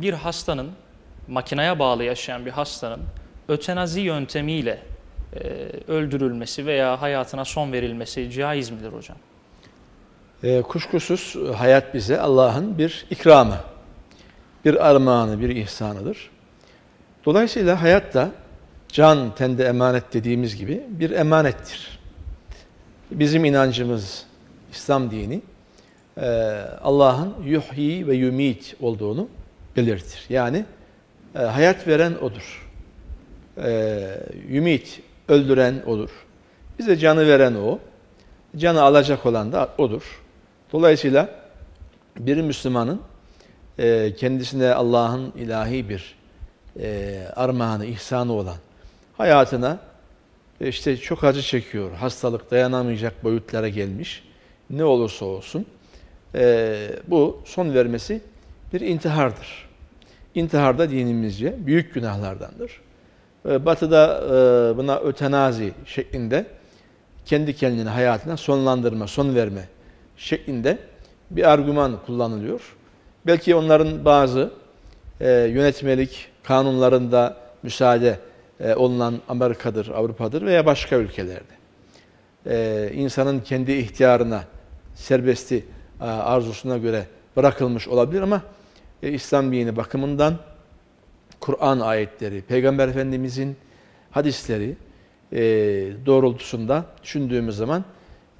bir hastanın, makineye bağlı yaşayan bir hastanın ötenazi yöntemiyle e, öldürülmesi veya hayatına son verilmesi caiz midir hocam? E, kuşkusuz hayat bize Allah'ın bir ikramı, bir armağanı, bir ihsanıdır. Dolayısıyla hayat da can tende emanet dediğimiz gibi bir emanettir. Bizim inancımız İslam dini e, Allah'ın yuhyi ve yumit olduğunu belirtir. Yani e, hayat veren O'dur. E, yumit, öldüren O'dur. Bize canı veren O. Canı alacak olan da O'dur. Dolayısıyla bir Müslümanın kendisine Allah'ın ilahi bir armağanı, ihsanı olan hayatına işte çok acı çekiyor, hastalık dayanamayacak boyutlara gelmiş. Ne olursa olsun bu son vermesi bir intihardır. İntihar da dinimizce büyük günahlardandır. Ee, batı'da e, buna ötenazi şeklinde kendi kendine hayatına sonlandırma, son verme şeklinde bir argüman kullanılıyor. Belki onların bazı e, yönetmelik kanunlarında müsaade e, olunan Amerika'dır, Avrupa'dır veya başka ülkelerde. insanın kendi ihtiyarına, serbesti arzusuna göre bırakılmış olabilir ama e, İslam dini bakımından Kur'an ayetleri, Peygamber Efendimizin hadisleri e, doğrultusunda düşündüğümüz zaman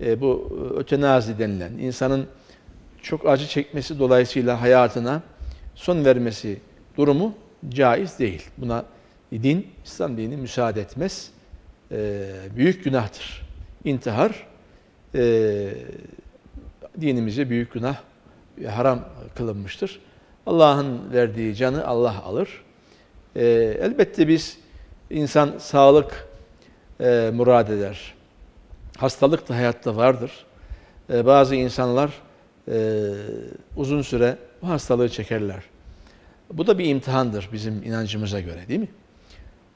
e, bu ötenazi denilen insanın çok acı çekmesi dolayısıyla hayatına son vermesi durumu caiz değil. Buna din, İslam dini müsaade etmez. E, büyük günahtır. İntihar e, dinimizce büyük günah, haram kılınmıştır. Allah'ın verdiği canı Allah alır. E, elbette biz insan sağlık e, murad eder. Hastalık da hayatta vardır. E, bazı insanlar e, uzun süre bu hastalığı çekerler. Bu da bir imtihandır bizim inancımıza göre değil mi?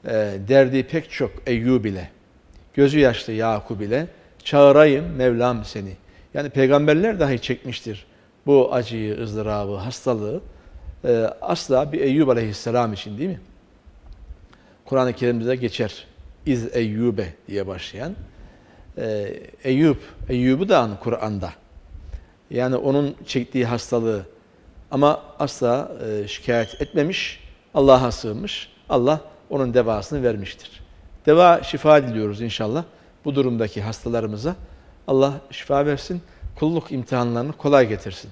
E, derdi pek çok Eyyub ile, gözü yaşlı Yakub ile çağırayım Mevlam seni. Yani peygamberler dahi çekmiştir bu acıyı, ızdırabı, hastalığı e, asla bir Eyyub aleyhisselam için değil mi? Kur'an-ı Kerim'de geçer. İz Eyyube diye başlayan. E, Eyyub, Eyyub'u da an Kur'an'da. Yani onun çektiği hastalığı ama asla e, şikayet etmemiş, Allah'a sığınmış. Allah onun devasını vermiştir. Deva şifa diliyoruz inşallah. Bu durumdaki hastalarımıza Allah şifa versin, kulluk imtihanlarını kolay getirsin.